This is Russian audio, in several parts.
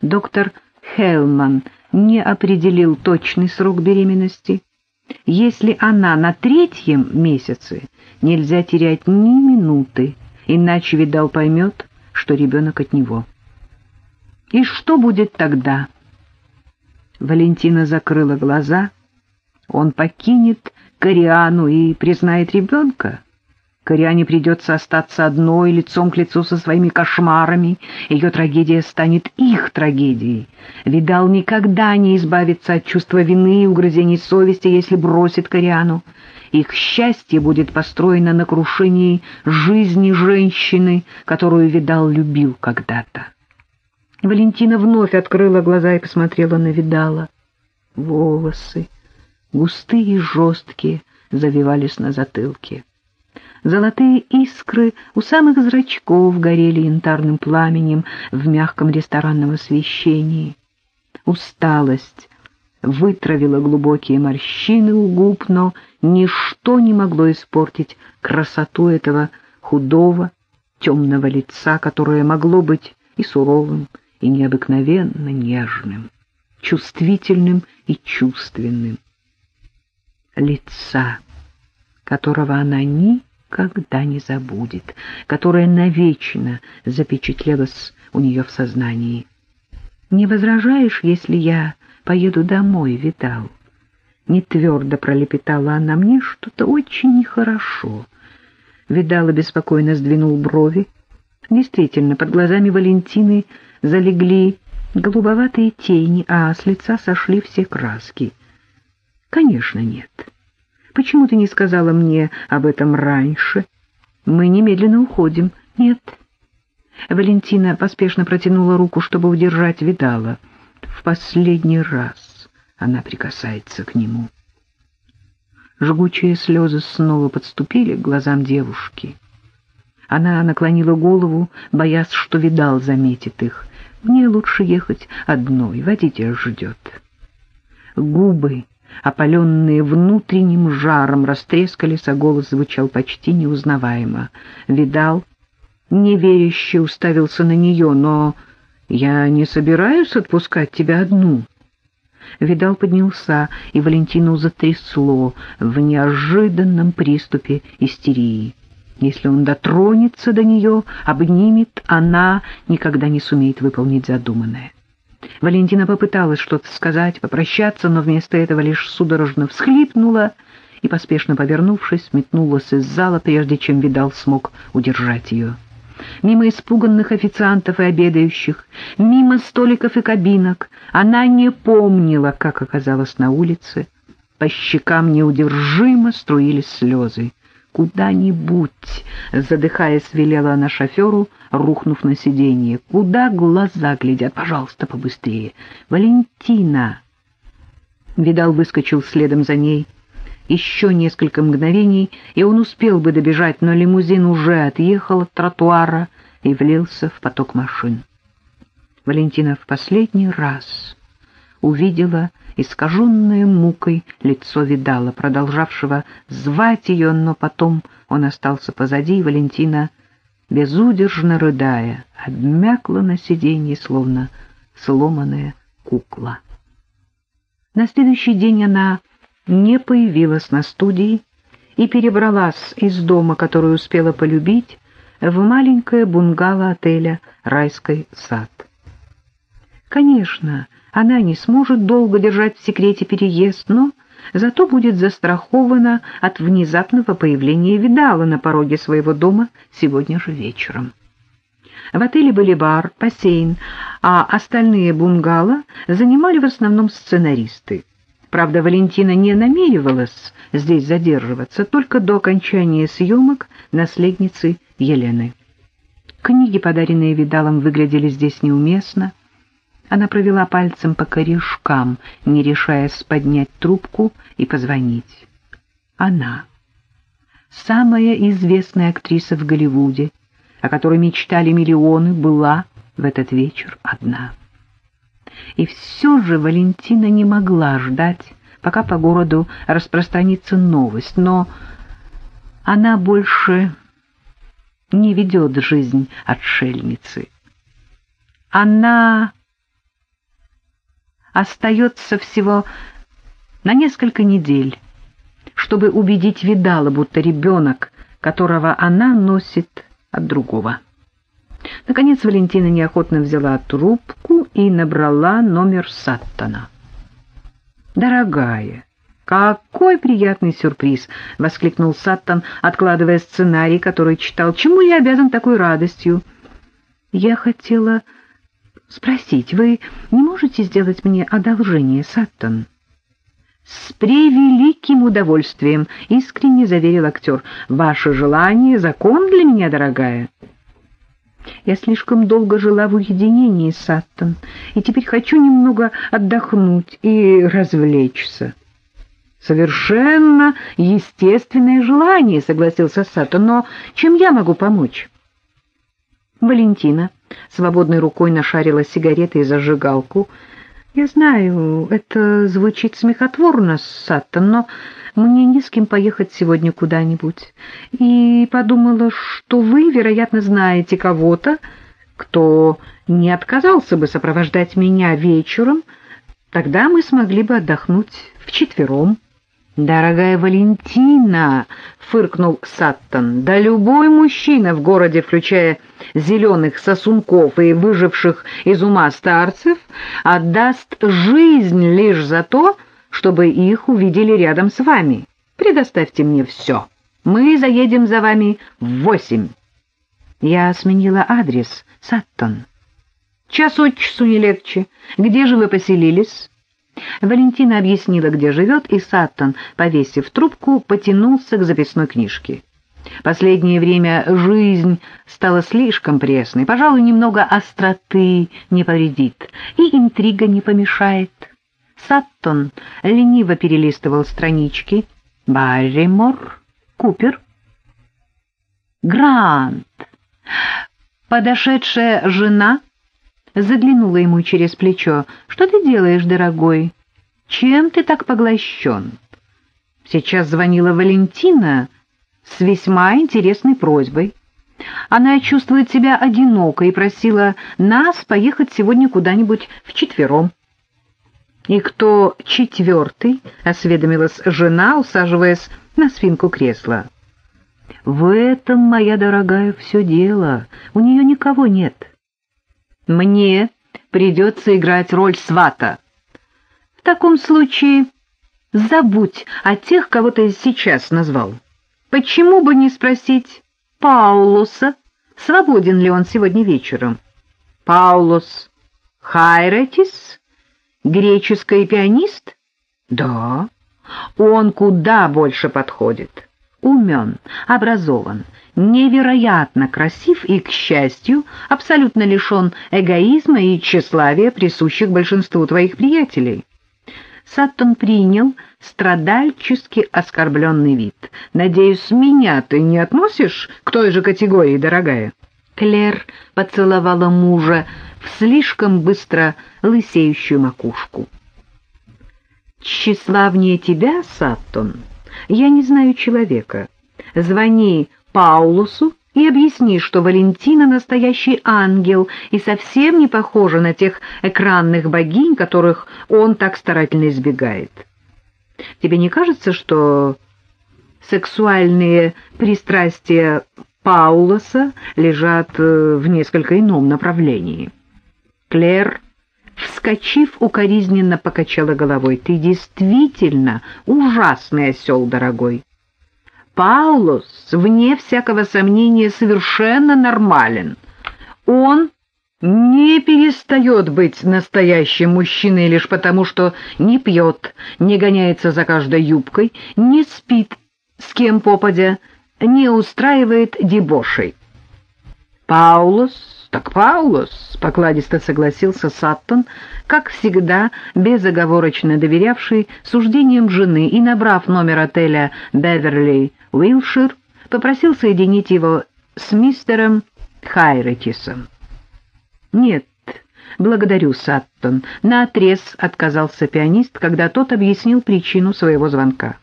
Доктор Хелман не определил точный срок беременности. Если она на третьем месяце, нельзя терять ни минуты, иначе Видал поймет, что ребенок от него. И что будет тогда? Валентина закрыла глаза. Он покинет Кориану и признает ребенка? Кориане придется остаться одной, лицом к лицу со своими кошмарами. Ее трагедия станет их трагедией. Видал никогда не избавиться от чувства вины и угрызений совести, если бросит Кориану. Их счастье будет построено на крушении жизни женщины, которую Видал любил когда-то. Валентина вновь открыла глаза и посмотрела на Видала. Волосы, густые и жесткие, завивались на затылке. Золотые искры у самых зрачков горели янтарным пламенем в мягком ресторанном освещении. Усталость вытравила глубокие морщины у губ, но ничто не могло испортить красоту этого худого, темного лица, которое могло быть и суровым, и необыкновенно нежным, чувствительным и чувственным. Лица, которого она ни никогда не забудет, которая навечно запечатлелась у нее в сознании. «Не возражаешь, если я поеду домой, Видал?» Не твердо пролепетала она мне что-то очень нехорошо. Видала беспокойно сдвинул брови. Действительно, под глазами Валентины залегли голубоватые тени, а с лица сошли все краски. «Конечно, нет». Почему ты не сказала мне об этом раньше? Мы немедленно уходим. Нет. Валентина поспешно протянула руку, чтобы удержать Видала. В последний раз она прикасается к нему. Жгучие слезы снова подступили к глазам девушки. Она наклонила голову, боясь, что Видал заметит их. Мне лучше ехать одной, водитель ждет. Губы опаленные внутренним жаром, растрескались, а голос звучал почти неузнаваемо. Видал, неверяще уставился на нее, но я не собираюсь отпускать тебя одну. Видал поднялся, и Валентину затрясло в неожиданном приступе истерии. Если он дотронется до нее, обнимет, она никогда не сумеет выполнить задуманное. Валентина попыталась что-то сказать, попрощаться, но вместо этого лишь судорожно всхлипнула и, поспешно повернувшись, метнулась из зала, прежде чем Видал смог удержать ее. Мимо испуганных официантов и обедающих, мимо столиков и кабинок, она не помнила, как оказалась на улице. По щекам неудержимо струились слезы куда-нибудь, задыхаясь, велела она шоферу, рухнув на сиденье. Куда глаза глядят? Пожалуйста, побыстрее. Валентина! Видал выскочил следом за ней. Еще несколько мгновений, и он успел бы добежать, но лимузин уже отъехал от тротуара и влился в поток машин. Валентина в последний раз увидела искаженное мукой лицо видала, продолжавшего звать ее, но потом он остался позади, и Валентина, безудержно рыдая, обмякла на сиденье, словно сломанная кукла. На следующий день она не появилась на студии и перебралась из дома, который успела полюбить, в маленькое бунгало отеля «Райский сад». Конечно, она не сможет долго держать в секрете переезд, но зато будет застрахована от внезапного появления Видала на пороге своего дома сегодня же вечером. В отеле были бар, бассейн, а остальные бунгало занимали в основном сценаристы. Правда, Валентина не намеревалась здесь задерживаться только до окончания съемок наследницы Елены. Книги, подаренные Видалом, выглядели здесь неуместно. Она провела пальцем по корешкам, не решаясь поднять трубку и позвонить. Она, самая известная актриса в Голливуде, о которой мечтали миллионы, была в этот вечер одна. И все же Валентина не могла ждать, пока по городу распространится новость, но она больше не ведет жизнь отшельницы. Она остается всего на несколько недель, чтобы убедить Видала, будто ребенок, которого она носит от другого. Наконец Валентина неохотно взяла трубку и набрала номер Саттона. «Дорогая, какой приятный сюрприз!» — воскликнул Саттон, откладывая сценарий, который читал. «Чему я обязан такой радостью?» «Я хотела спросить, вы не можете сделать мне одолжение, Саттон?» «С превеликим удовольствием», — искренне заверил актер. «Ваше желание — закон для меня, дорогая». Я слишком долго жила в уединении, Саттон, и теперь хочу немного отдохнуть и развлечься. Совершенно естественное желание, согласился Саттон, но чем я могу помочь? Валентина свободной рукой нашарила сигареты и зажигалку. Я знаю, это звучит смехотворно, Саттон, но мне не с кем поехать сегодня куда-нибудь. И подумала, что вы, вероятно, знаете кого-то, кто не отказался бы сопровождать меня вечером, тогда мы смогли бы отдохнуть вчетвером. «Дорогая Валентина!» — фыркнул Саттон. «Да любой мужчина в городе, включая зеленых сосунков и выживших из ума старцев, отдаст жизнь лишь за то, чтобы их увидели рядом с вами. Предоставьте мне все. Мы заедем за вами в восемь». Я сменила адрес, Саттон. «Час от часу не легче. Где же вы поселились?» Валентина объяснила, где живет, и Саттон, повесив трубку, потянулся к записной книжке. Последнее время жизнь стала слишком пресной, пожалуй, немного остроты не повредит, и интрига не помешает. Саттон лениво перелистывал странички. Барримор, Купер, Грант. Подошедшая жена заглянула ему через плечо. «Что ты делаешь, дорогой? Чем ты так поглощен?» Сейчас звонила Валентина с весьма интересной просьбой. Она чувствует себя одинокой и просила нас поехать сегодня куда-нибудь вчетвером. «И кто четвертый?» — осведомилась жена, усаживаясь на спинку кресла. «В этом, моя дорогая, все дело. У нее никого нет». Мне придется играть роль свата. В таком случае забудь о тех, кого ты сейчас назвал. Почему бы не спросить Паулуса, свободен ли он сегодня вечером? Паулус Хайретис, греческий пианист? Да, он куда больше подходит. Умен, образован, невероятно красив и, к счастью, абсолютно лишен эгоизма и тщеславия, присущих большинству твоих приятелей. Саттон принял страдальчески оскорбленный вид. «Надеюсь, меня ты не относишь к той же категории, дорогая?» Клер поцеловала мужа в слишком быстро лысеющую макушку. «Тщеславнее тебя, Саттон, я не знаю человека. Звони Паулусу и объясни, что Валентина настоящий ангел и совсем не похожа на тех экранных богинь, которых он так старательно избегает. Тебе не кажется, что сексуальные пристрастия Паулоса лежат э, в несколько ином направлении? Клэр, вскочив, укоризненно покачала головой. «Ты действительно ужасный осел, дорогой!» Паулус, вне всякого сомнения, совершенно нормален. Он не перестает быть настоящим мужчиной лишь потому, что не пьет, не гоняется за каждой юбкой, не спит с кем попадя, не устраивает дебошей. Паулус, так Паулус, покладисто согласился Саттон, как всегда, безоговорочно доверявший суждениям жены и, набрав номер отеля «Беверли Уилшир попросил соединить его с мистером Хайретисом. «Нет, благодарю, Саттон», — наотрез отказался пианист, когда тот объяснил причину своего звонка.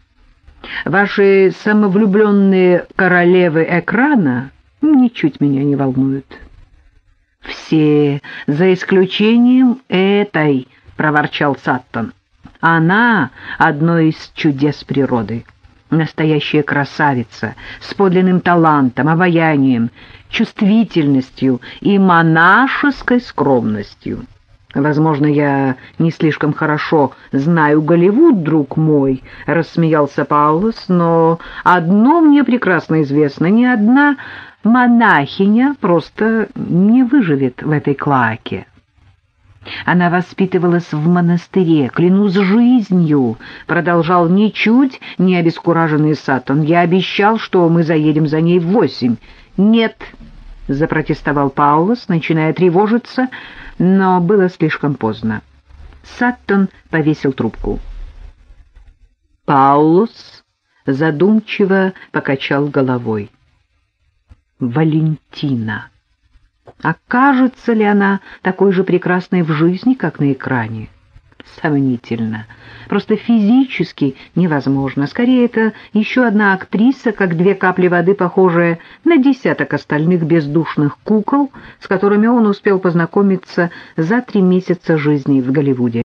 «Ваши самовлюбленные королевы экрана ничуть меня не волнуют». «Все, за исключением этой», — проворчал Саттон. «Она — одно из чудес природы» настоящая красавица, с подлинным талантом, обаянием, чувствительностью и монашеской скромностью. Возможно, я не слишком хорошо знаю Голливуд, друг мой, — рассмеялся Паулос, — но одно мне прекрасно известно, ни одна монахиня просто не выживет в этой клаке. Она воспитывалась в монастыре, клянусь жизнью, продолжал ничуть не обескураженный Сатон. Я обещал, что мы заедем за ней в восемь. Нет, запротестовал Паулос, начиная тревожиться, но было слишком поздно. Саттон повесил трубку. Паулос задумчиво покачал головой. Валентина. Окажется ли она такой же прекрасной в жизни, как на экране? Сомнительно. Просто физически невозможно. Скорее, это еще одна актриса, как две капли воды, похожая на десяток остальных бездушных кукол, с которыми он успел познакомиться за три месяца жизни в Голливуде.